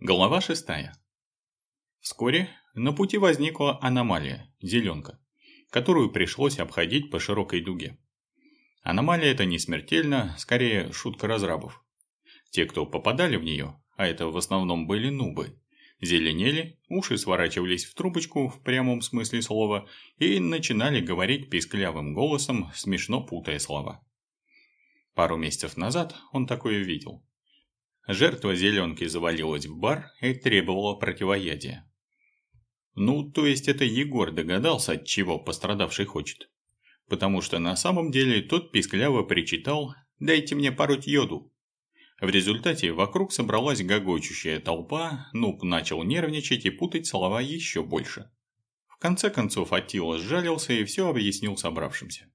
Глава шестая. Вскоре на пути возникла аномалия – зеленка, которую пришлось обходить по широкой дуге. Аномалия эта не смертельна, скорее шутка разрабов. Те, кто попадали в нее, а это в основном были нубы, зеленели, уши сворачивались в трубочку в прямом смысле слова и начинали говорить писклявым голосом, смешно путая слова. Пару месяцев назад он такое видел – Жертва зеленки завалилась в бар и требовала противоядия. Ну, то есть это Егор догадался, от чего пострадавший хочет. Потому что на самом деле тот пискляво причитал «дайте мне пороть йоду». В результате вокруг собралась гогочущая толпа, Нуб начал нервничать и путать слова еще больше. В конце концов Атила сжалился и все объяснил собравшимся.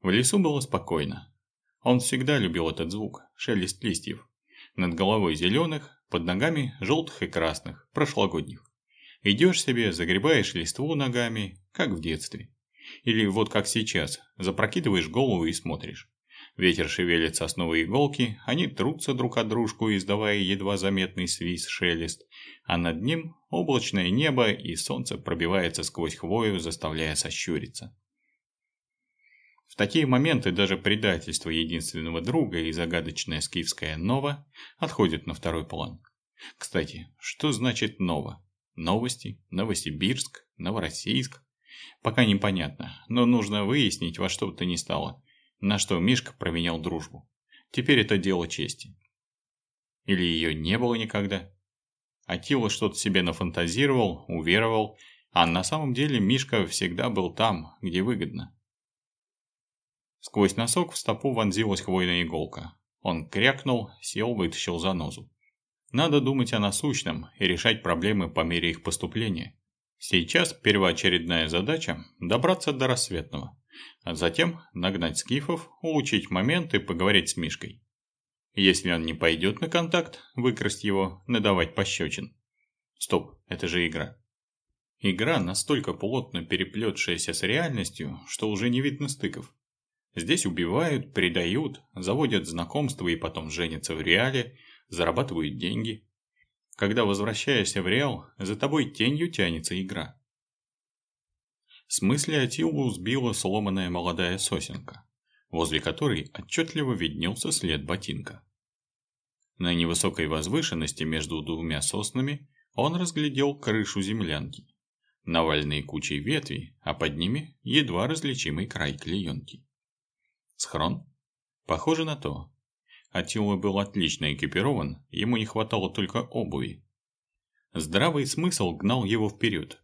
В лесу было спокойно. Он всегда любил этот звук, шелест листьев. Над головой зеленых, под ногами желтых и красных, прошлогодних. Идешь себе, загребаешь листву ногами, как в детстве. Или вот как сейчас, запрокидываешь голову и смотришь. Ветер шевелит сосновые иголки, они трутся друг от дружку, издавая едва заметный свист-шелест, а над ним облачное небо и солнце пробивается сквозь хвою, заставляя сощуриться. В такие моменты даже предательство единственного друга и загадочная скифская «нова» отходят на второй план. Кстати, что значит «нова»? Новости, Новосибирск, Новороссийск? Пока непонятно, но нужно выяснить во что бы то ни стало, на что Мишка променял дружбу. Теперь это дело чести. Или ее не было никогда? Атила что-то себе нафантазировал, уверовал, а на самом деле Мишка всегда был там, где выгодно. Сквозь носок в стопу вонзилась хвойная иголка. Он крякнул, сел, вытащил занозу. Надо думать о насущном и решать проблемы по мере их поступления. Сейчас первоочередная задача – добраться до рассветного, а затем нагнать скифов, улучшить момент и поговорить с Мишкой. Если он не пойдет на контакт, выкрасть его, надавать пощечин. Стоп, это же игра. Игра настолько плотно переплетшаяся с реальностью, что уже не видно стыков. Здесь убивают, предают, заводят знакомства и потом женятся в реале, зарабатывают деньги. Когда возвращаешься в реал, за тобой тенью тянется игра. С мысли Атилу сбила сломанная молодая сосенка, возле которой отчетливо виднелся след ботинка. На невысокой возвышенности между двумя соснами он разглядел крышу землянки, навальные кучей ветви, а под ними едва различимый край клеенки. Схрон? Похоже на то. Атила был отлично экипирован, ему не хватало только обуви. Здравый смысл гнал его вперед.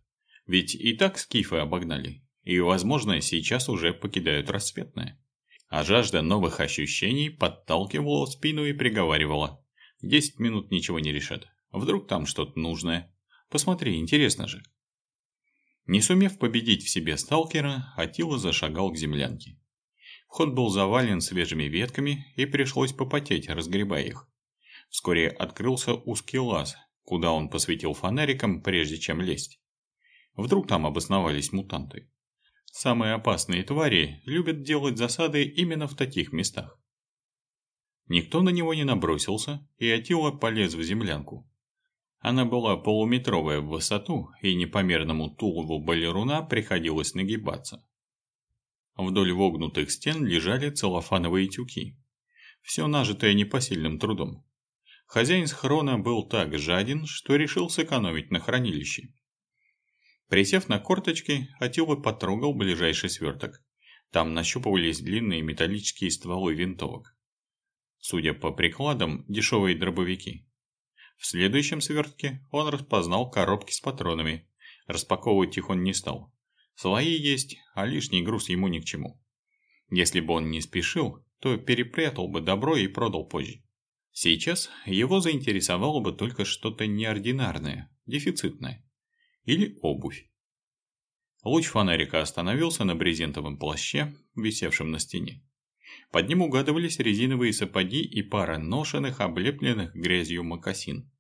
Ведь и так скифы обогнали, и, возможно, сейчас уже покидают рассветное. А жажда новых ощущений подталкивала спину и приговаривала. Десять минут ничего не решат. Вдруг там что-то нужное. Посмотри, интересно же. Не сумев победить в себе сталкера, Атила зашагал к землянке. Вход был завален свежими ветками, и пришлось попотеть, разгребая их. Вскоре открылся узкий лаз, куда он посветил фонариком, прежде чем лезть. Вдруг там обосновались мутанты. Самые опасные твари любят делать засады именно в таких местах. Никто на него не набросился, и Атила полез в землянку. Она была полуметровая в высоту, и непомерному тулову балеруна приходилось нагибаться. Вдоль вогнутых стен лежали целлофановые тюки. Все нажитое непосильным трудом. Хозяин схрона был так жаден, что решил сэкономить на хранилище. Присев на корточки, Атила потрогал ближайший сверток. Там нащупывались длинные металлические стволы винтовок. Судя по прикладам, дешевые дробовики. В следующем свертке он распознал коробки с патронами. Распаковывать их он не стал. Свои есть, а лишний груз ему ни к чему. Если бы он не спешил, то перепрятал бы добро и продал позже. Сейчас его заинтересовало бы только что-то неординарное, дефицитное. Или обувь. Луч фонарика остановился на брезентовом плаще, висевшем на стене. Под ним угадывались резиновые сапоги и пара ношенных, облепленных грязью мокасин.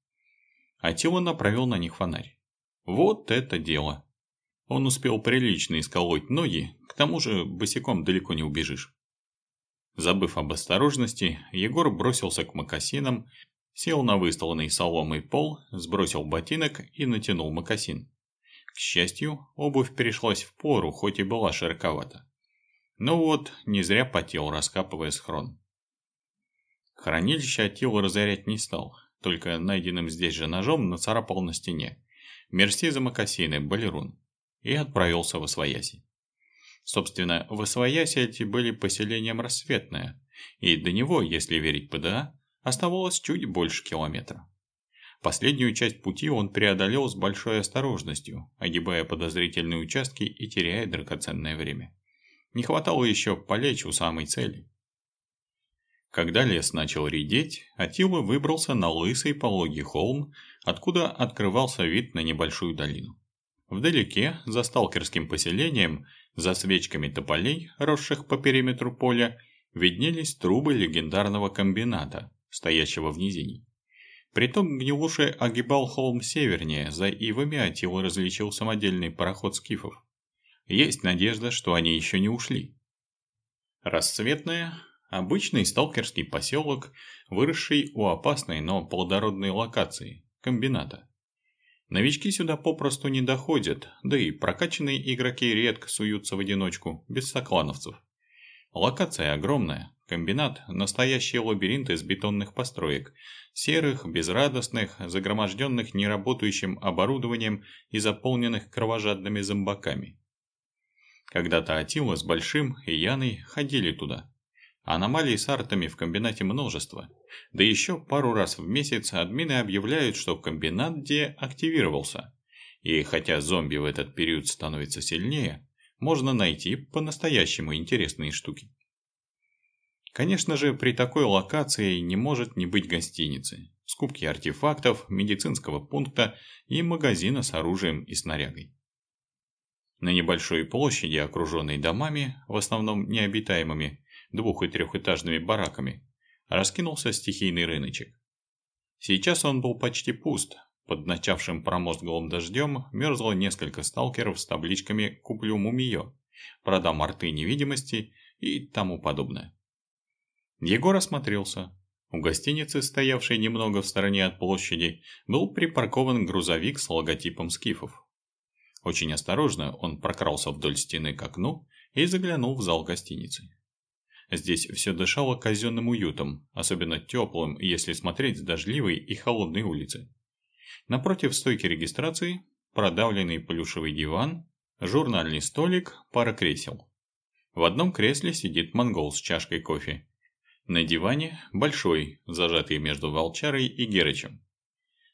Атила направил на них фонарь. Вот это дело! Он успел прилично исколоть ноги, к тому же босиком далеко не убежишь. Забыв об осторожности, Егор бросился к мокасинам, Сел на выстланный соломой пол, сбросил ботинок и натянул мокасин. К счастью, обувь перешлась в пору, хоть и была широковата. Ну вот, не зря потел, раскапывая схрон. Хранилище Атила разорять не стал, только найденным здесь же ножом нацарапал на стене. Мерси за мокасины, балерун. И отправился в Освояси. Собственно, в Освояси эти были поселением рассветное, и до него, если верить ПДА, оставалось чуть больше километра. Последнюю часть пути он преодолел с большой осторожностью, огибая подозрительные участки и теряя драгоценное время. Не хватало еще полечь у самой цели. Когда лес начал редеть, Атила выбрался на лысый пологий холм, откуда открывался вид на небольшую долину. Вдалеке, за сталкерским поселением, за свечками тополей, росших по периметру поля, виднелись трубы легендарного комбината, стоящего в низине. Притом Гнилуши огибал холм севернее, за ивами Атила различил самодельный пароход скифов. Есть надежда, что они еще не ушли. Рассветная Обычный сталкерский поселок, выросший у опасной, но плодородной локации – комбината. Новички сюда попросту не доходят, да и прокачанные игроки редко суются в одиночку, без соклановцев. Локация огромная, комбинат – настоящий лабиринт из бетонных построек, серых, безрадостных, загроможденных неработающим оборудованием и заполненных кровожадными зомбаками. Когда-то Атила с Большим и Яной ходили туда – Аномалий с артами в комбинате множество. Да еще пару раз в месяц админы объявляют, что комбинат деактивировался. И хотя зомби в этот период становится сильнее, можно найти по-настоящему интересные штуки. Конечно же, при такой локации не может не быть гостиницы, скупки артефактов, медицинского пункта и магазина с оружием и снарягой. На небольшой площади, окруженной домами, в основном необитаемыми, двух- и трехэтажными бараками, раскинулся стихийный рыночек. Сейчас он был почти пуст, под начавшим промозглым дождем мерзло несколько сталкеров с табличками «Куплю мумиё», «Продам арты невидимости» и тому подобное. Егор осмотрелся. У гостиницы, стоявшей немного в стороне от площади, был припаркован грузовик с логотипом скифов. Очень осторожно он прокрался вдоль стены к окну и заглянул в зал гостиницы. Здесь все дышало казенным уютом, особенно теплым, если смотреть с дождливой и холодной улицы. Напротив стойки регистрации продавленный плюшевый диван, журнальный столик, пара кресел. В одном кресле сидит монгол с чашкой кофе. На диване большой, зажатый между волчарой и Герычем.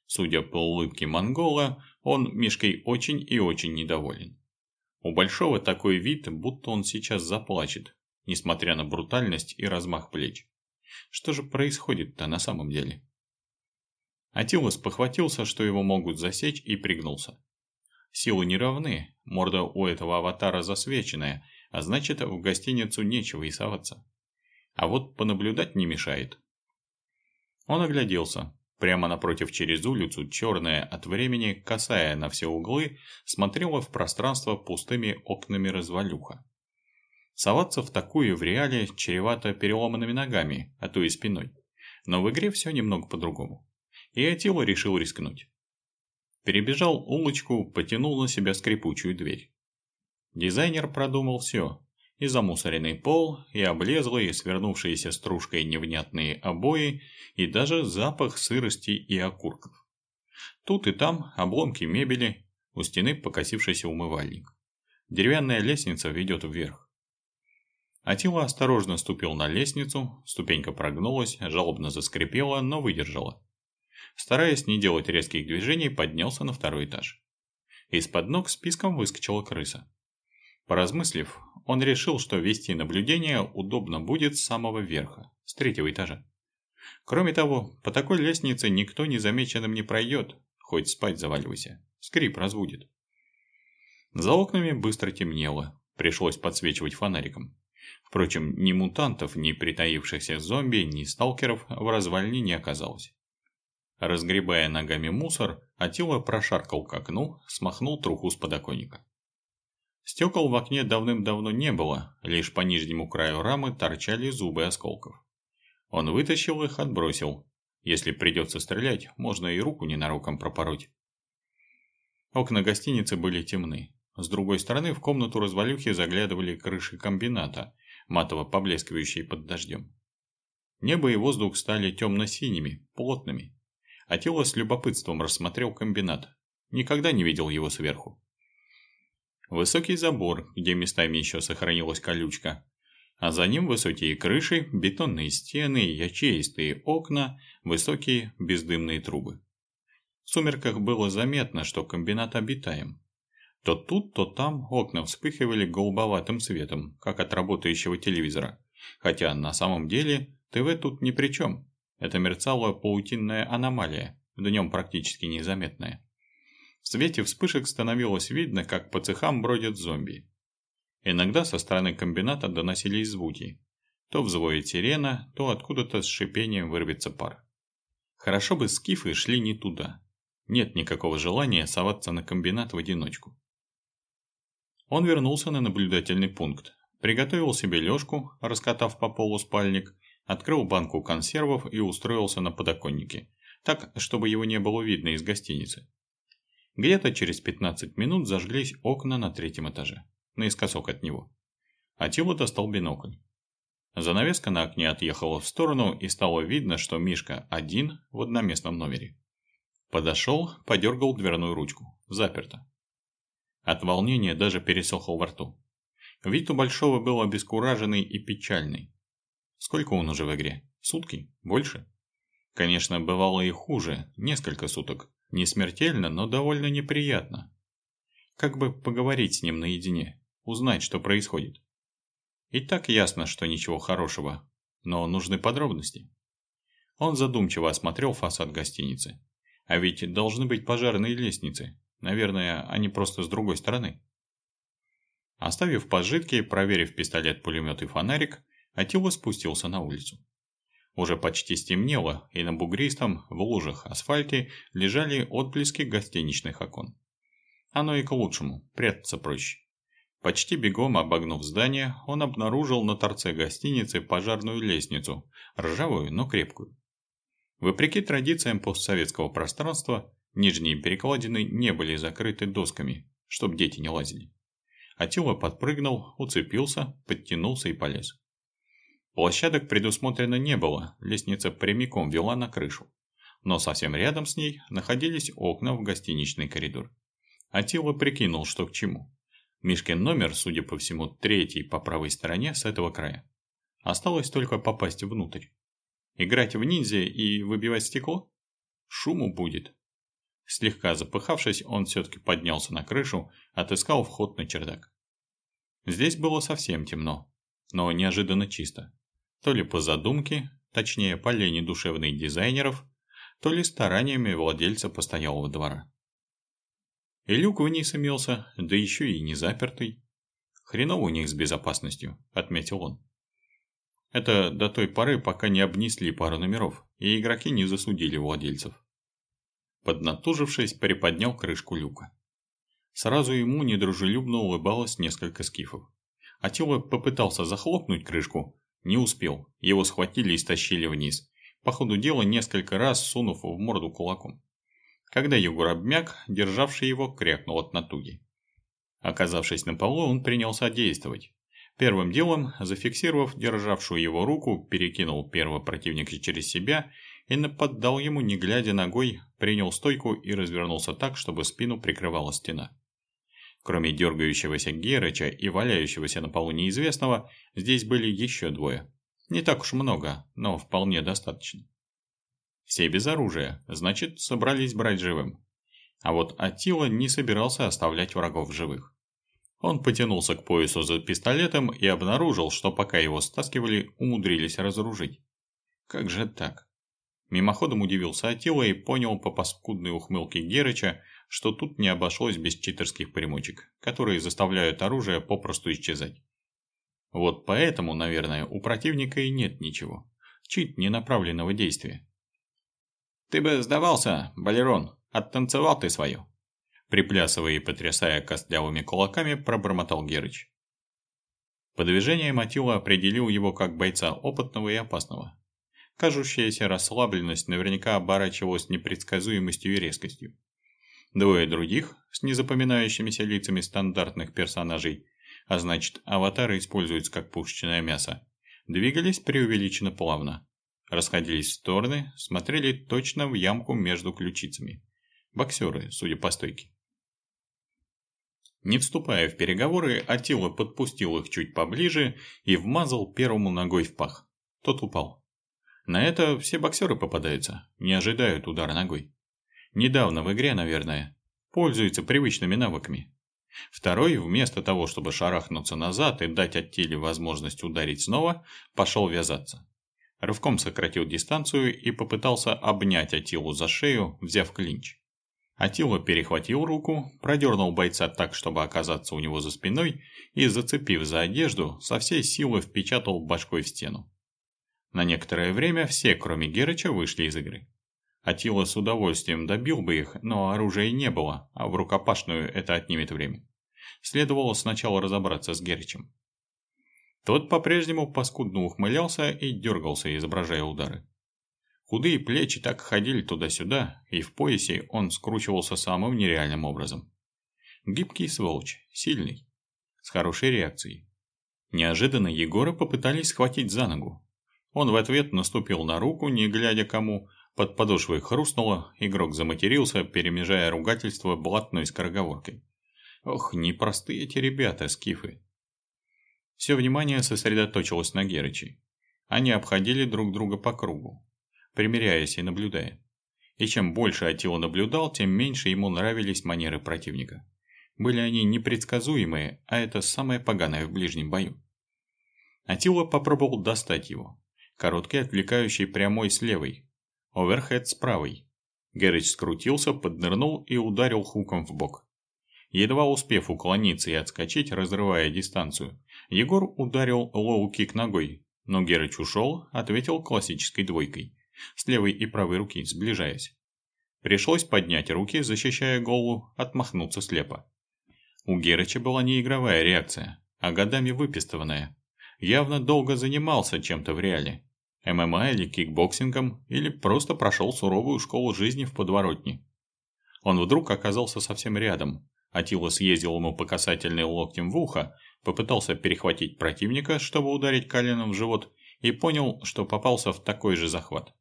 Судя по улыбке монгола, он Мишкой очень и очень недоволен. У Большого такой вид, будто он сейчас заплачет, несмотря на брутальность и размах плеч. Что же происходит-то на самом деле? Атилос похватился, что его могут засечь, и пригнулся. Силы не равны, морда у этого аватара засвеченная, а значит в гостиницу нечего и соваться. А вот понаблюдать не мешает. Он огляделся. Прямо напротив через улицу, черная от времени, касая на все углы, смотрела в пространство пустыми окнами развалюха. Соваться в такую в реале чревато переломанными ногами, а то и спиной. Но в игре все немного по-другому. И Атила решил рискнуть. Перебежал улочку, потянул на себя скрипучую дверь. Дизайнер продумал все. И замусоренный пол, и облезлые, свернувшиеся стружкой невнятные обои, и даже запах сырости и окурков. Тут и там обломки мебели, у стены покосившийся умывальник. Деревянная лестница ведет вверх. Атила осторожно ступил на лестницу, ступенька прогнулась, жалобно заскрипела, но выдержала. Стараясь не делать резких движений, поднялся на второй этаж. Из-под ног списком выскочила крыса. Поразмыслив, он решил, что вести наблюдение удобно будет с самого верха, с третьего этажа. Кроме того, по такой лестнице никто незамеченным не пройдет, хоть спать заваливайся, скрип разводит. За окнами быстро темнело, пришлось подсвечивать фонариком. Впрочем, ни мутантов, ни притаившихся зомби, ни сталкеров в развалине не оказалось. Разгребая ногами мусор, Атила прошаркал к окну, смахнул труху с подоконника. Стекол в окне давным-давно не было, лишь по нижнему краю рамы торчали зубы осколков. Он вытащил их, отбросил. Если придется стрелять, можно и руку ненароком пропороть. Окна гостиницы были темны. С другой стороны в комнату развалюхи заглядывали крыши комбината, матово поблескивающие под дождем. Небо и воздух стали темно-синими, плотными. Атила с любопытством рассмотрел комбинат. Никогда не видел его сверху. Высокий забор, где местами еще сохранилась колючка, а за ним высокие крыши, бетонные стены, ячеистые окна, высокие бездымные трубы. В сумерках было заметно, что комбинат обитаем. То тут, то там окна вспыхивали голубоватым светом, как от работающего телевизора. Хотя на самом деле ТВ тут ни при чем. Это мерцала паутинная аномалия, днем практически незаметная. В свете вспышек становилось видно, как по цехам бродят зомби. Иногда со стороны комбината доносились звуки. То взвоет сирена, то откуда-то с шипением вырвется пар. Хорошо бы скифы шли не туда. Нет никакого желания соваться на комбинат в одиночку. Он вернулся на наблюдательный пункт, приготовил себе лёжку, раскатав по полу спальник, открыл банку консервов и устроился на подоконнике, так, чтобы его не было видно из гостиницы. Где-то через 15 минут зажглись окна на третьем этаже наискосок от него. Атила достал бинокль. Занавеска на окне отъехала в сторону, и стало видно, что Мишка один в одноместном номере. Подошел, подергал дверную ручку. Заперто. От волнения даже пересохло во рту. Вид у Большого был обескураженный и печальный. Сколько он уже в игре? Сутки? Больше? Конечно, бывало и хуже, несколько суток. Не смертельно, но довольно неприятно. Как бы поговорить с ним наедине? узнать, что происходит. И так ясно, что ничего хорошего, но нужны подробности. Он задумчиво осмотрел фасад гостиницы. А ведь должны быть пожарные лестницы. Наверное, они просто с другой стороны. Оставив пожитки, проверив пистолет-пулемет и фонарик, Атила спустился на улицу. Уже почти стемнело, и на бугристом, в лужах асфальте лежали отблески гостиничных окон. Оно и к лучшему, прятаться проще. Почти бегом обогнув здание, он обнаружил на торце гостиницы пожарную лестницу, ржавую, но крепкую. Вопреки традициям постсоветского пространства, нижние перекладины не были закрыты досками, чтобы дети не лазили. Атила подпрыгнул, уцепился, подтянулся и полез. Площадок предусмотрено не было, лестница прямиком вела на крышу. Но совсем рядом с ней находились окна в гостиничный коридор. Атила прикинул, что к чему. Мишкин номер, судя по всему, третий по правой стороне с этого края. Осталось только попасть внутрь. Играть в ниндзя и выбивать стекло? Шуму будет. Слегка запыхавшись, он все-таки поднялся на крышу, отыскал вход на чердак. Здесь было совсем темно, но неожиданно чисто. То ли по задумке, точнее по лени душевных дизайнеров, то ли стараниями владельца постоялого двора. И люк вниз имелся, да еще и не запертый. Хреново у них с безопасностью, отметил он. Это до той поры, пока не обнесли пару номеров, и игроки не засудили владельцев. Поднатужившись, приподнял крышку люка. Сразу ему недружелюбно улыбалось несколько скифов. Атила попытался захлопнуть крышку, не успел, его схватили и стащили вниз, по ходу дела несколько раз сунув в морду кулаком. Когда Егор обмяк, державший его крякнул от натуги. Оказавшись на полу, он принялся действовать. Первым делом, зафиксировав державшую его руку, перекинул первого противника через себя и нападал ему, не глядя ногой, принял стойку и развернулся так, чтобы спину прикрывала стена. Кроме дергающегося Герыча и валяющегося на полу неизвестного, здесь были еще двое. Не так уж много, но вполне достаточно. Все без оружия, значит, собрались брать живым. А вот Атила не собирался оставлять врагов живых. Он потянулся к поясу за пистолетом и обнаружил, что пока его стаскивали, умудрились разоружить. Как же так? Мимоходом удивился Атила и понял по паскудной ухмылке Герыча, что тут не обошлось без читерских примочек, которые заставляют оружие попросту исчезать. Вот поэтому, наверное, у противника и нет ничего. Чит ненаправленного действия. «Ты бы сдавался, Балерон, оттанцевал ты свою!» Приплясывая и потрясая костлявыми кулаками, пробормотал Герыч. По движениям Атила определил его как бойца опытного и опасного. Кажущаяся расслабленность наверняка оборачивалась непредсказуемостью и резкостью. Двое других, с незапоминающимися лицами стандартных персонажей, а значит, аватары используются как пушечное мясо, двигались преувеличенно плавно. Расходились в стороны, смотрели точно в ямку между ключицами. Боксеры, судя по стойке. Не вступая в переговоры, Атила подпустил их чуть поближе и вмазал первому ногой в пах. Тот упал. На это все боксеры попадаются, не ожидают удара ногой. Недавно в игре, наверное. Пользуются привычными навыками. Второй, вместо того, чтобы шарахнуться назад и дать Аттиле возможность ударить снова, пошел вязаться. Рывком сократил дистанцию и попытался обнять Атилу за шею, взяв клинч. Атила перехватил руку, продернул бойца так, чтобы оказаться у него за спиной, и, зацепив за одежду, со всей силы впечатал башкой в стену. На некоторое время все, кроме Герыча, вышли из игры. Атила с удовольствием добил бы их, но оружия не было, а в рукопашную это отнимет время. Следовало сначала разобраться с Герычем. Тот по-прежнему паскудно ухмылялся и дергался, изображая удары. Худые плечи так ходили туда-сюда, и в поясе он скручивался самым нереальным образом. Гибкий сволочь, сильный, с хорошей реакцией. Неожиданно Егора попытались схватить за ногу. Он в ответ наступил на руку, не глядя кому, под подошвой хрустнуло, игрок заматерился, перемежая ругательство блатной скороговоркой. Ох, непростые эти ребята, скифы. Все внимание сосредоточилось на Герыче. Они обходили друг друга по кругу, примеряясь и наблюдая. И чем больше Атила наблюдал, тем меньше ему нравились манеры противника. Были они непредсказуемые, а это самое поганое в ближнем бою. Атила попробовал достать его. Короткий отвлекающий прямой с левой, Оверхед с правой. Гэрридж скрутился, поднырнул и ударил хуком в бок. Едва успев уклониться и отскочить, разрывая дистанцию, Егор ударил лоу-кик ногой, но Герыч ушел, ответил классической двойкой, с левой и правой руки, сближаясь. Пришлось поднять руки, защищая голову, отмахнуться слепо. У Герыча была не игровая реакция, а годами выпестованная. Явно долго занимался чем-то в реале. ММА или кикбоксингом, или просто прошел суровую школу жизни в подворотне. Он вдруг оказался совсем рядом. Атила съездил ему по касательной локтем в ухо, попытался перехватить противника, чтобы ударить коленом в живот, и понял, что попался в такой же захват.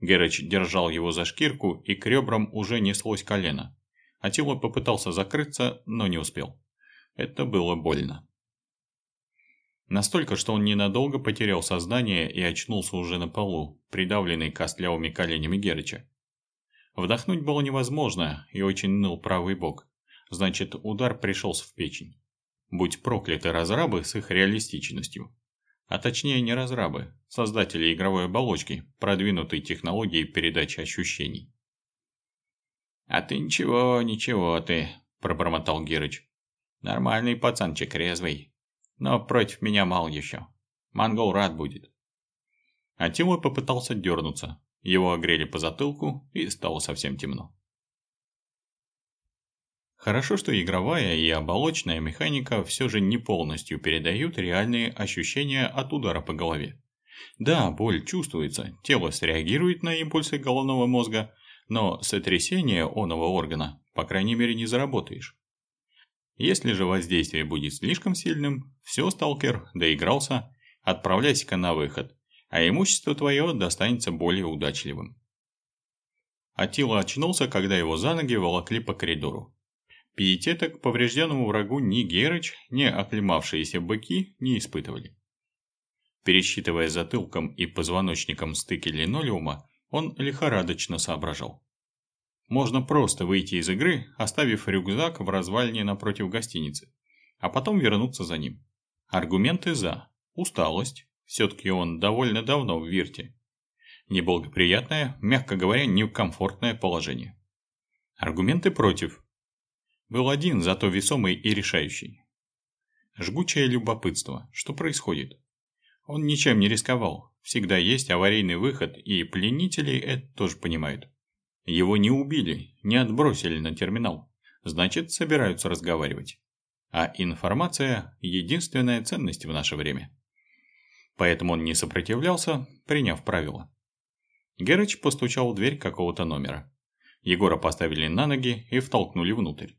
Герыч держал его за шкирку, и к ребрам уже неслось колено. Атила попытался закрыться, но не успел. Это было больно. Настолько, что он ненадолго потерял сознание и очнулся уже на полу, придавленный костлявыми коленями Герыча. Вдохнуть было невозможно, и очень ныл правый бок. Значит, удар пришелся в печень. Будь прокляты разрабы с их реалистичностью. А точнее не разрабы, создатели игровой оболочки, продвинутой технологией передачи ощущений. «А ты ничего, ничего ты», – пробормотал Герыч. «Нормальный пацанчик резвый. Но против меня мало еще. Монгол рад будет. Атила попытался дернуться. Его огрели по затылку и стало совсем темно. Хорошо, что игровая и оболочная механика все же не полностью передают реальные ощущения от удара по голове. Да, боль чувствуется, тело среагирует на импульсы головного мозга, но сотрясение оного органа, по крайней мере, не заработаешь. Если же воздействие будет слишком сильным, все, сталкер, доигрался, отправляйся-ка на выход, а имущество твое достанется более удачливым. Атила очнулся, когда его за ноги волокли по коридору. Пиетета к поврежденному врагу ни Герыч, ни оклемавшиеся быки не испытывали. Пересчитывая затылком и позвоночником стыки линолеума, он лихорадочно соображал. Можно просто выйти из игры, оставив рюкзак в развалине напротив гостиницы, а потом вернуться за ним. Аргументы «за». Усталость. Все-таки он довольно давно в Вирте. Неблагоприятное, мягко говоря, некомфортное положение. Аргументы против. Был один, зато весомый и решающий. Жгучее любопытство. Что происходит? Он ничем не рисковал. Всегда есть аварийный выход, и пленители это тоже понимают. Его не убили, не отбросили на терминал. Значит, собираются разговаривать. А информация – единственная ценность в наше время. Поэтому он не сопротивлялся, приняв правила. Герыч постучал в дверь какого-то номера. Егора поставили на ноги и втолкнули внутрь.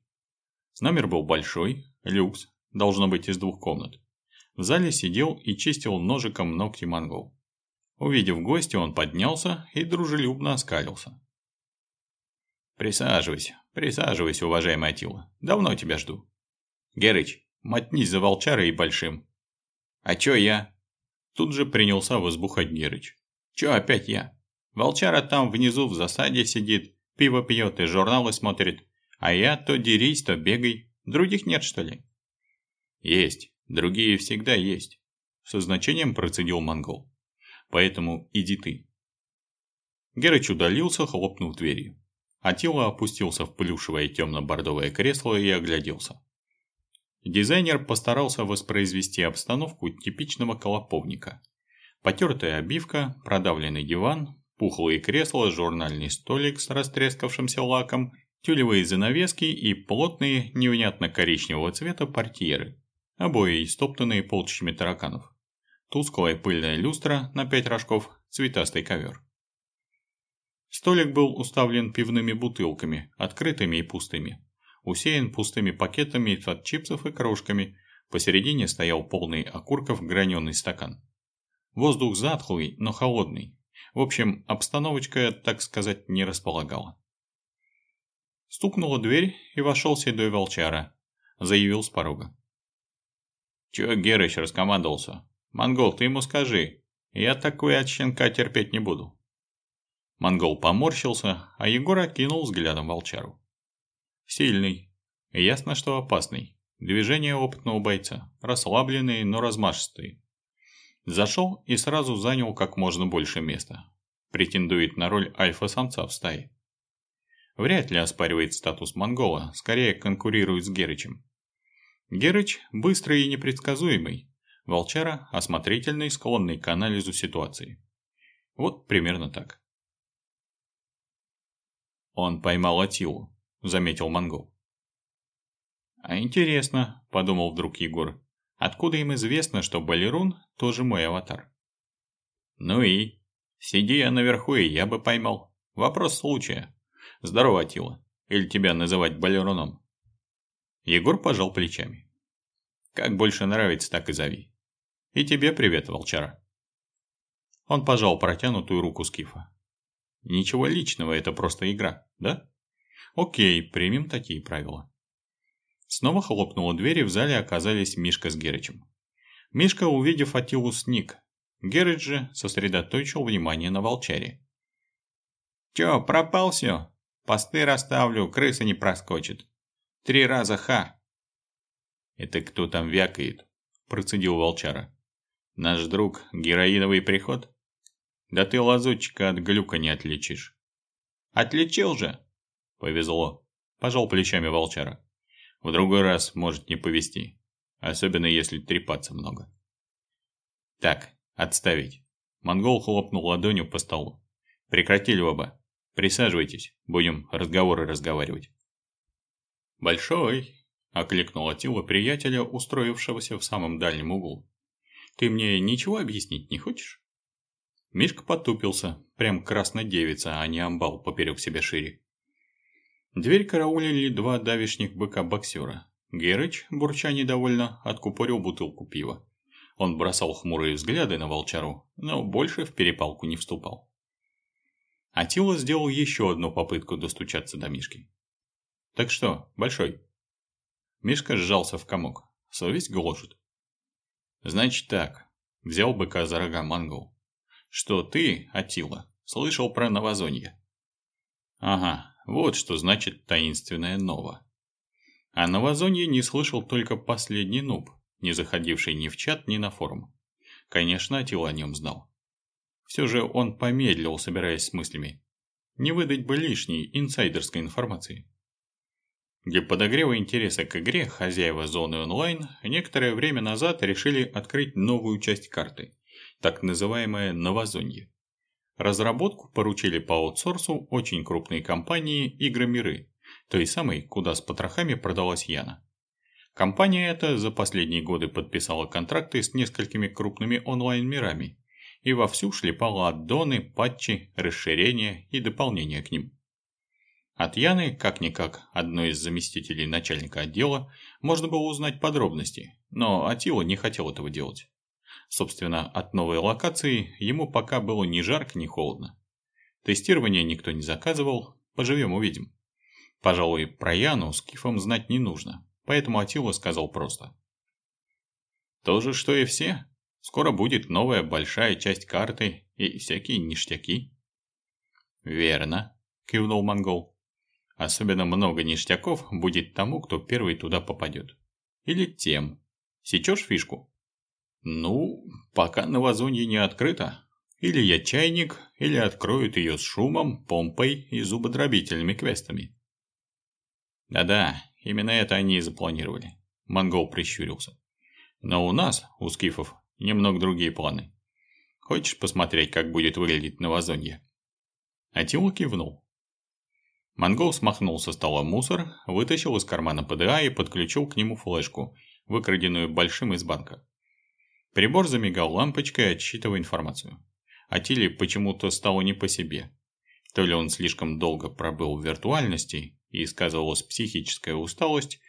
Номер был большой, люкс, должно быть из двух комнат. В зале сидел и чистил ножиком ногти монгол. Увидев гостя, он поднялся и дружелюбно оскалился. «Присаживайся, присаживайся, уважаемый Атила. Давно тебя жду. Герыч, мотнись за волчарой и большим». «А чё я?» Тут же принялся возбухать Герыч. «Чё опять я? Волчара там внизу в засаде сидит, пиво пьет и журналы смотрит, а я то дерись, то бегай. Других нет, что ли?» «Есть, другие всегда есть», – со значением процедил монгол. «Поэтому иди ты». Герыч удалился, хлопнув дверью. Атила опустился в плюшевое темно-бордовое кресло и огляделся. Дизайнер постарался воспроизвести обстановку типичного колоповника. Потертая обивка, продавленный диван, пухлые кресла, журнальный столик с растрескавшимся лаком, тюлевые занавески и плотные, невнятно коричневого цвета портьеры, обои истоптанные полчищами тараканов. Тусклая пыльная люстра на пять рожков, цветастый ковер. Столик был уставлен пивными бутылками, открытыми и пустыми. Усеян пустыми пакетами от чипсов и крошками. Посередине стоял полный окурков граненый стакан. Воздух затхлый, но холодный. В общем, обстановочка, так сказать, не располагала. Стукнула дверь, и вошел седой волчара. Заявил с порога. «Чего Герыч раскомандовался? Монгол, ты ему скажи. Я такой от щенка терпеть не буду». Монгол поморщился, а Егор окинул взглядом волчару. Сильный. Ясно, что опасный. Движения опытного бойца. Расслабленные, но размашистые. Зашел и сразу занял как можно больше места. Претендует на роль альфа-самца в стае. Вряд ли оспаривает статус монгола, скорее конкурирует с Герычем. Герыч быстрый и непредсказуемый. Волчара осмотрительный, склонный к анализу ситуации. Вот примерно так. «Он поймал Атилу», – заметил монгол. «А интересно», – подумал вдруг Егор, – «откуда им известно, что Балерун тоже мой аватар?» «Ну и? Сиди я наверху, и я бы поймал. Вопрос случая. Здорово, Атила. Или тебя называть Балеруном?» Егор пожал плечами. «Как больше нравится, так и зови. И тебе привет, волчара». Он пожал протянутую руку Скифа. Ничего личного, это просто игра, да? Окей, примем такие правила. Снова хлопнула дверь, и в зале оказались Мишка с Герычем. Мишка, увидев Атилу, сник. Герыч же сосредоточил внимание на волчаре. «Чё, пропал всё? Посты расставлю, крыса не проскочит. Три раза ха!» «Это кто там вякает?» – процедил волчара. «Наш друг, героиновый приход?» Да ты лазутчика от глюка не отличишь. Отличил же. Повезло. Пожал плечами волчара. В другой раз может не повезти. Особенно если трепаться много. Так, отставить. Монгол хлопнул ладонью по столу. Прекратили оба. Присаживайтесь, будем разговоры разговаривать. Большой, окликнул Атила приятеля, устроившегося в самом дальнем углу. Ты мне ничего объяснить не хочешь? Мишка потупился, прям красная девица, а не амбал поперек себя шире. Дверь караулили два давишних быка-боксера. Герыч, бурча недовольно, откупорил бутылку пива. Он бросал хмурые взгляды на волчару, но больше в перепалку не вступал. Атила сделал еще одну попытку достучаться до Мишки. «Так что, Большой?» Мишка сжался в комок. Совесть гложет. «Значит так», – взял быка за рога монгол что ты, Атила, слышал про новозонье. Ага, вот что значит таинственное ново. А новозонье не слышал только последний нуб, не заходивший ни в чат, ни на форум. Конечно, Атила о нем знал. Все же он помедлил, собираясь с мыслями. Не выдать бы лишней инсайдерской информации. Для подогрева интереса к игре хозяева зоны онлайн некоторое время назад решили открыть новую часть карты так называемое новозонье. Разработку поручили по аутсорсу очень крупной компании Игромиры, той самой, куда с потрохами продалась Яна. Компания эта за последние годы подписала контракты с несколькими крупными онлайн-мирами и вовсю шлепала аддоны, патчи, расширения и дополнения к ним. От Яны, как-никак, одной из заместителей начальника отдела, можно было узнать подробности, но Атила не хотел этого делать. Собственно, от новой локации ему пока было ни жарко, ни холодно. Тестирование никто не заказывал, поживем увидим. Пожалуй, про Яну с Кифом знать не нужно, поэтому Атила сказал просто. То же, что и все. Скоро будет новая большая часть карты и всякие ништяки. Верно, кивнул Монгол. Особенно много ништяков будет тому, кто первый туда попадет. Или тем. Сечешь фишку? Ну, пока новозонье не открыто. Или я чайник, или откроют ее с шумом, помпой и зубодробительными квестами. Да-да, именно это они и запланировали. Монгол прищурился. Но у нас, у скифов, немного другие планы. Хочешь посмотреть, как будет выглядеть новозонье? Атила кивнул. Монгол смахнул со стола мусор, вытащил из кармана ПДА и подключил к нему флешку, выкраденную большим из банка. Прибор замигал лампочкой, отсчитывая информацию. Атиле почему-то стало не по себе. То ли он слишком долго пробыл в виртуальности и сказывалась психическая усталость,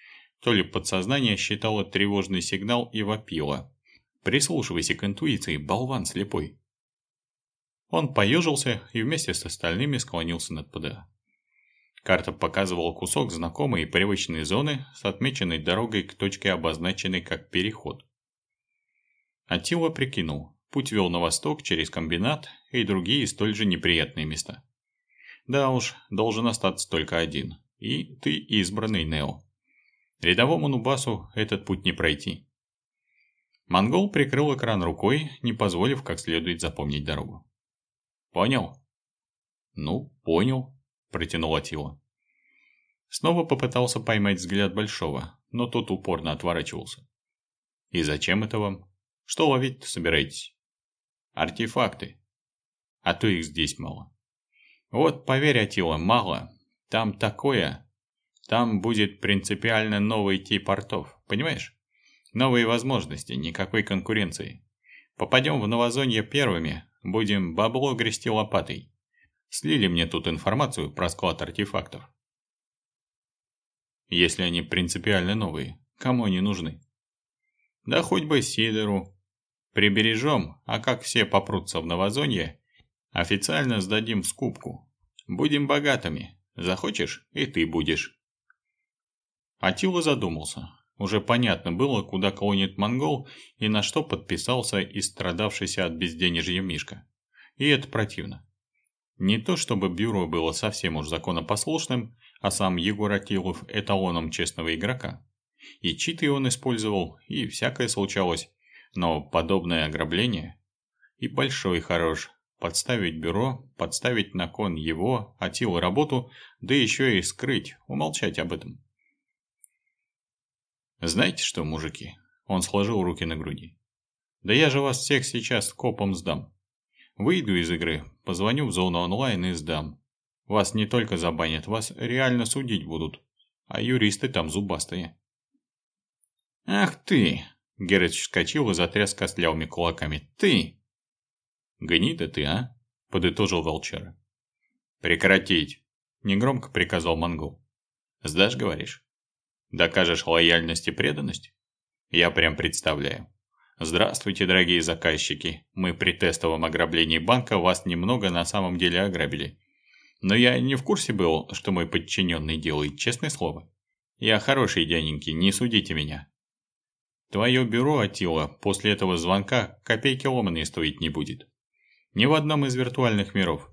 то ли подсознание считало тревожный сигнал и вопило. Прислушивайся к интуиции, болван слепой. Он поежился и вместе с остальными склонился над ПДА. Карта показывала кусок знакомой и привычной зоны с отмеченной дорогой к точке, обозначенной как переход. Атила прикинул, путь вел на восток через комбинат и другие столь же неприятные места. Да уж, должен остаться только один. И ты избранный Нео. Рядовому Нубасу этот путь не пройти. Монгол прикрыл экран рукой, не позволив как следует запомнить дорогу. «Понял?» «Ну, понял», – протянул Атила. Снова попытался поймать взгляд Большого, но тот упорно отворачивался. «И зачем это вам? Что ловить-то собираетесь?» «Артефакты. А то их здесь мало». «Вот, поверь, Атила, мало. Там такое. Там будет принципиально новый тип портов, понимаешь? Новые возможности, никакой конкуренции. Попадем в новозонье первыми, будем бабло грести лопатой. Слили мне тут информацию про склад артефактов. Если они принципиально новые, кому они нужны? Да хоть бы Сидору. Прибережем, а как все попрутся в новозонье, официально сдадим в скупку. Будем богатыми. Захочешь, и ты будешь. Атила задумался. Уже понятно было, куда клонит монгол и на что подписался и страдавшийся от безденежья Мишка. И это противно. Не то чтобы бюро было совсем уж законопослушным, а сам Егор Акилов эталоном честного игрока. И читы он использовал, и всякое случалось, но подобное ограбление и большой хорош. Подставить бюро, подставить на кон его, Атилу работу, да еще и скрыть, умолчать об этом. Знаете что, мужики? Он сложил руки на груди. Да я же вас всех сейчас копом сдам. Выйду из игры, позвоню в зону онлайн и сдам. Вас не только забанят, вас реально судить будут. А юристы там зубастые. Ах ты! Герrit вскочил и затряс костлявыми кулаками. Ты! Гнида ты, а? Подытожил волчара. Прекратить! Негромко приказал монгол. Сдашь, говоришь? Докажешь лояльность и преданность? Я прям представляю. Здравствуйте, дорогие заказчики. Мы при тестовом ограблении банка вас немного на самом деле ограбили. Но я не в курсе был, что мой подчиненный делает, честное слово. Я хороший дяденьки, не судите меня. Твое бюро, Атила, после этого звонка копейки ломаные стоить не будет. Ни в одном из виртуальных миров.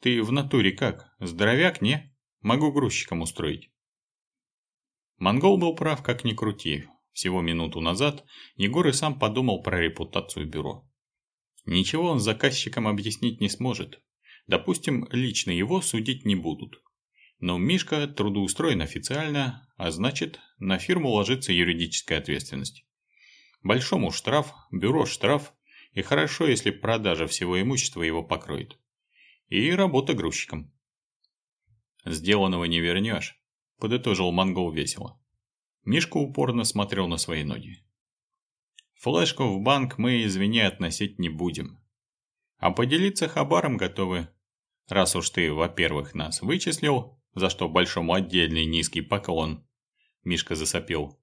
Ты в натуре как? Здоровяк, не? Могу грузчиком устроить. Монгол был прав, как ни крути. Всего минуту назад Егор и сам подумал про репутацию бюро. Ничего он заказчикам объяснить не сможет. Допустим, лично его судить не будут. Но Мишка трудоустроен официально, а значит, на фирму ложится юридическая ответственность. Большому штраф, бюро штраф, и хорошо, если продажа всего имущества его покроет. И работа грузчиком. «Сделанного не вернешь», – подытожил монгол весело. Мишка упорно смотрел на свои ноги. «Флешку в банк мы, извини, относить не будем. А поделиться хабаром готовы. Раз уж ты, во-первых, нас вычислил, за что большому отдельный низкий поклон. Мишка засопел.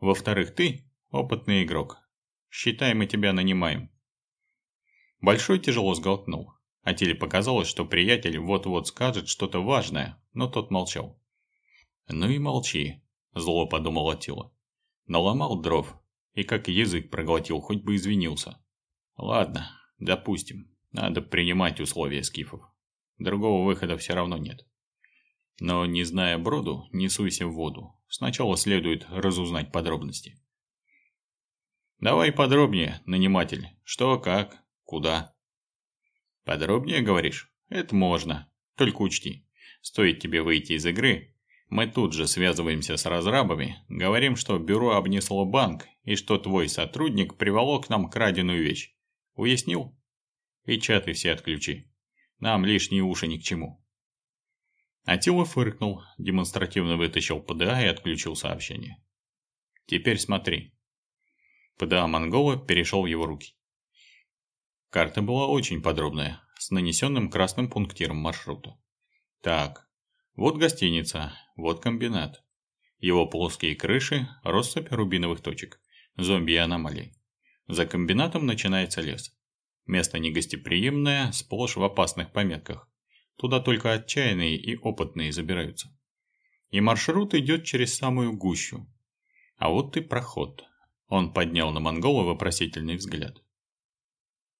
Во-вторых, ты опытный игрок. Считай, мы тебя нанимаем. Большой тяжело сглотнул. А Теле показалось, что приятель вот-вот скажет что-то важное, но тот молчал. «Ну и молчи», – зло подумал Атила. Наломал дров, и как язык проглотил, хоть бы извинился. Ладно, допустим, надо принимать условия скифов. Другого выхода все равно нет. Но не зная броду, не суйся в воду. Сначала следует разузнать подробности. Давай подробнее, наниматель. Что, как, куда? Подробнее говоришь? Это можно. Только учти, стоит тебе выйти из игры, мы тут же связываемся с разрабами, говорим, что бюро обнесло банк и что твой сотрудник приволок нам краденую вещь. Уяснил? И чаты все отключи. Нам лишние уши ни к чему. Атила фыркнул, демонстративно вытащил ПДА и отключил сообщение. Теперь смотри. ПДА Монгола перешел в его руки. Карта была очень подробная, с нанесенным красным пунктиром маршрута. Так, вот гостиница, вот комбинат. Его плоские крыши – россыпь рубиновых точек, зомби и аномалий. За комбинатом начинается лес. Место негостеприимное, сплошь в опасных пометках. Туда только отчаянные и опытные забираются. И маршрут идет через самую гущу. А вот и проход. Он поднял на монгола вопросительный взгляд.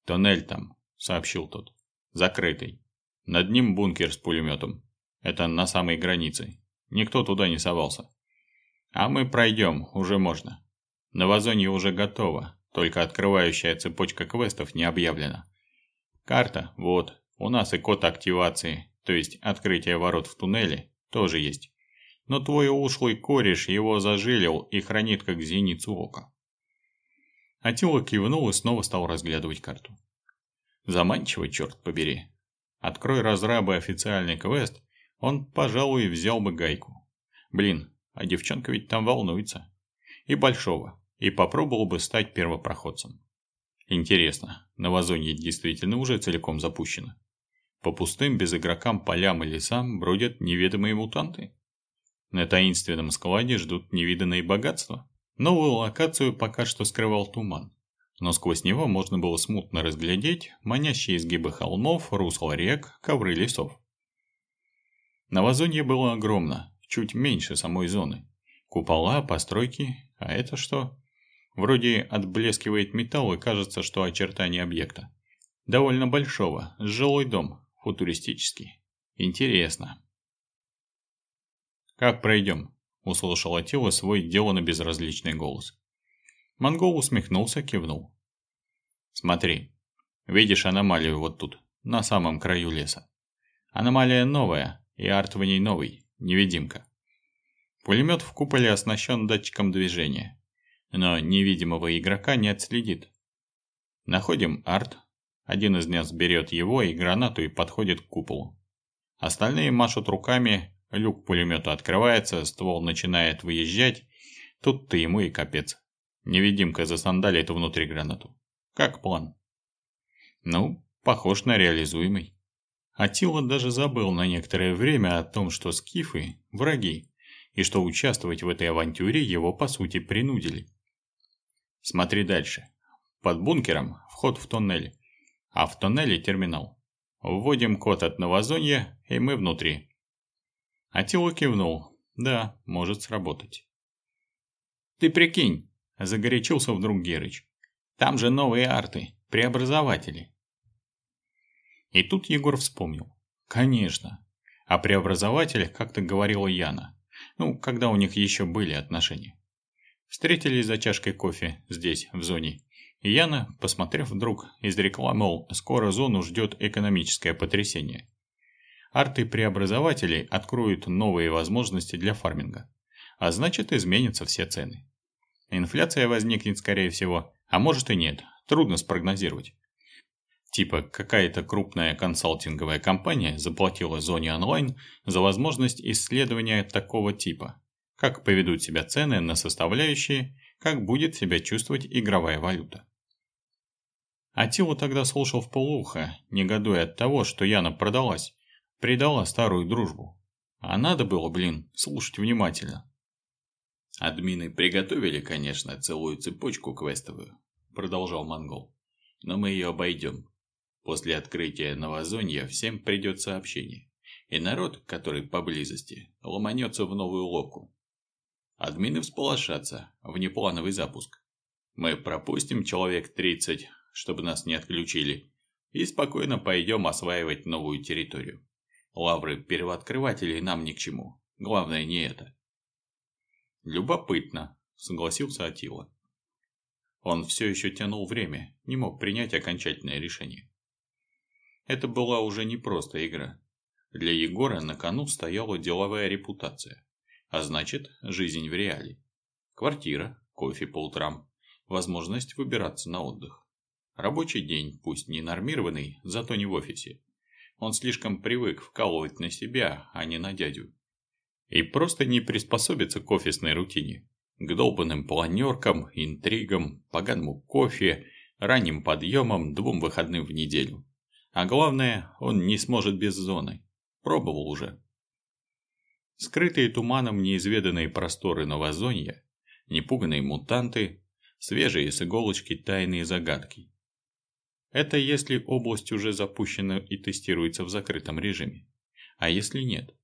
«Тоннель там», — сообщил тот. «Закрытый. Над ним бункер с пулеметом. Это на самой границе. Никто туда не совался. А мы пройдем, уже можно. Новозонье уже готово, только открывающая цепочка квестов не объявлена. Карта, вот, у нас и код активации, то есть открытие ворот в туннеле, тоже есть. Но твой ушлый кореш его зажилил и хранит как зеницу ока. Атила кивнул и снова стал разглядывать карту. Заманчиво, черт побери. Открой разрабы официальный квест, он, пожалуй, взял бы гайку. Блин, а девчонка ведь там волнуется. И большого, и попробовал бы стать первопроходцем. Интересно, Новозонье действительно уже целиком запущено? По пустым без игрокам полям и лесам бродят неведомые мутанты? На таинственном складе ждут невиданные богатства? Новую локацию пока что скрывал туман, но сквозь него можно было смутно разглядеть манящие изгибы холмов, русла рек, ковры лесов. Новозонье было огромно, чуть меньше самой зоны. Купола, постройки, а это что? Вроде отблескивает металл и кажется, что очертания объекта. Довольно большого, жилой дом, футуристический. Интересно. «Как пройдем?» – услышал Атила свой деланно безразличный голос. Монгол усмехнулся, кивнул. «Смотри, видишь аномалию вот тут, на самом краю леса. Аномалия новая, и арт в ней новый, невидимка. Пулемет в куполе оснащен датчиком движения, но невидимого игрока не отследит. Находим арт, один из нас берет его и гранату и подходит к куполу. Остальные машут руками, люк пулемета открывается, ствол начинает выезжать, тут-то ему и капец. Невидимка засандалит внутри гранату. Как план? Ну, похож на реализуемый. Атила даже забыл на некоторое время о том, что скифы – враги, и что участвовать в этой авантюре его по сути принудили. Смотри дальше. Под бункером вход в тоннель, а в тоннеле терминал. Вводим код от новозонья, и мы внутри. Атила кивнул. Да, может сработать. Ты прикинь, загорячился вдруг Герыч. Там же новые арты, преобразователи. И тут Егор вспомнил. Конечно. О преобразователях как-то говорила Яна. Ну, когда у них еще были отношения. Встретились за чашкой кофе здесь, в зоне. Яна, посмотрев вдруг, изрекла, мол, скоро зону ждет экономическое потрясение. Арты преобразователей откроют новые возможности для фарминга. А значит, изменятся все цены. Инфляция возникнет, скорее всего, а может и нет, трудно спрогнозировать. Типа какая-то крупная консалтинговая компания заплатила Зоне онлайн за возможность исследования такого типа. Как поведут себя цены на составляющие, как будет себя чувствовать игровая валюта. Атила тогда слушал вполуха, негодуя от того, что Яна продалась, предала старую дружбу. А надо было, блин, слушать внимательно. Админы приготовили, конечно, целую цепочку квестовую, продолжал Монгол. Но мы ее обойдем. После открытия Новозонья всем придет сообщение. И народ, который поблизости, ломанется в новую локу. Админы всполошатся, внеплановый запуск. Мы пропустим человек 30, чтобы нас не отключили, и спокойно пойдем осваивать новую территорию. Лавры первооткрывателей нам ни к чему. Главное не это. Любопытно, согласился Атила. Он все еще тянул время, не мог принять окончательное решение. Это была уже не просто игра. Для Егора на кону стояла деловая репутация, а значит, жизнь в реале. Квартира, кофе по утрам, возможность выбираться на отдых. Рабочий день, пусть не нормированный, зато не в офисе. Он слишком привык вкалывать на себя, а не на дядю. И просто не приспособится к офисной рутине. К долбанным планеркам, интригам, поганому кофе, ранним подъемам, двум выходным в неделю. А главное, он не сможет без зоны. Пробовал уже. Скрытые туманом неизведанные просторы Новозонья, непуганные мутанты, свежие с иголочки тайные загадки. Это если область уже запущена и тестируется в закрытом режиме. А если нет?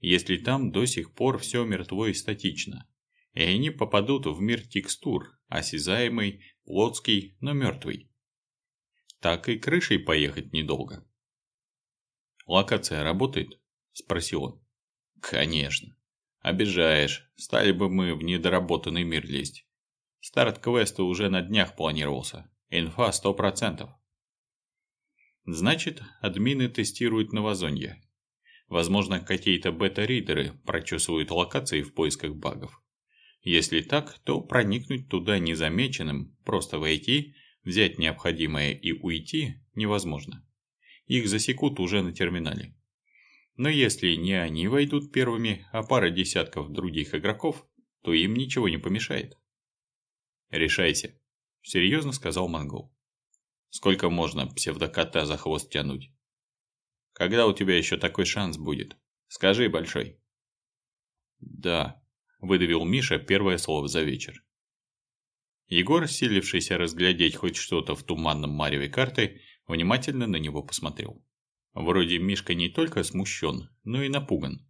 Если там до сих пор все мертво и статично, и они попадут в мир текстур, осязаемый, плотский, но мертвый. Так и крышей поехать недолго. «Локация работает?» – спросил он. «Конечно. Обижаешь. Стали бы мы в недоработанный мир лезть. Старт квеста уже на днях планировался. Инфа сто процентов. Значит, админы тестируют новозонье. Возможно, какие-то бета-ридеры прочесывают локации в поисках багов. Если так, то проникнуть туда незамеченным, просто войти, взять необходимое и уйти невозможно. Их засекут уже на терминале. Но если не они войдут первыми, а пара десятков других игроков, то им ничего не помешает. «Решайся», – серьезно сказал Монгол. Сколько можно псевдокота за хвост тянуть? Когда у тебя еще такой шанс будет? Скажи, Большой. Да, выдавил Миша первое слово за вечер. Егор, силившийся разглядеть хоть что-то в туманном мареве карты, внимательно на него посмотрел. Вроде Мишка не только смущен, но и напуган.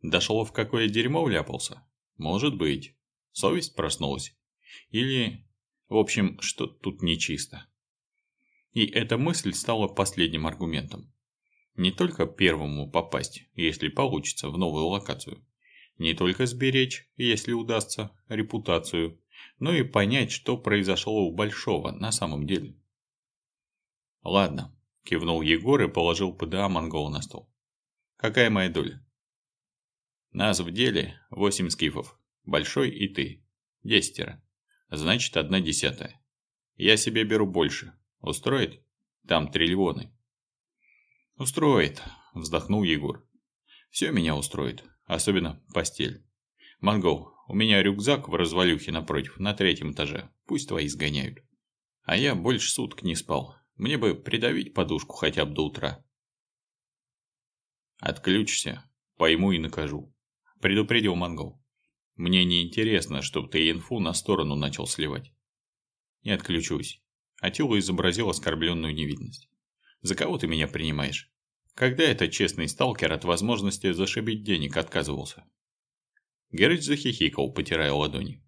Дошло в какое дерьмо вляпался? Может быть. Совесть проснулась? Или... В общем, что тут нечисто. И эта мысль стала последним аргументом. Не только первому попасть, если получится, в новую локацию. Не только сберечь, если удастся, репутацию, но и понять, что произошло у Большого на самом деле. «Ладно», – кивнул Егор и положил ПДА монгола на стол. «Какая моя доля?» «Нас в деле восемь скифов, Большой и ты, десятеро. Значит, одна десятая. Я себе беру больше, Устроит? Там триллионы. Устроит, вздохнул Егор. Все меня устроит, особенно постель. Монгол, у меня рюкзак в развалюхе напротив, на третьем этаже. Пусть твои сгоняют. А я больше суток не спал. Мне бы придавить подушку хотя бы до утра. Отключишься, пойму и накажу. Предупредил Монгол. Мне не интересно, чтобы ты инфу на сторону начал сливать. Не отключусь. Атила изобразил оскорбленную невидность. «За кого ты меня принимаешь? Когда этот честный сталкер от возможности зашибить денег отказывался?» Герыч захихикал, потирая ладони.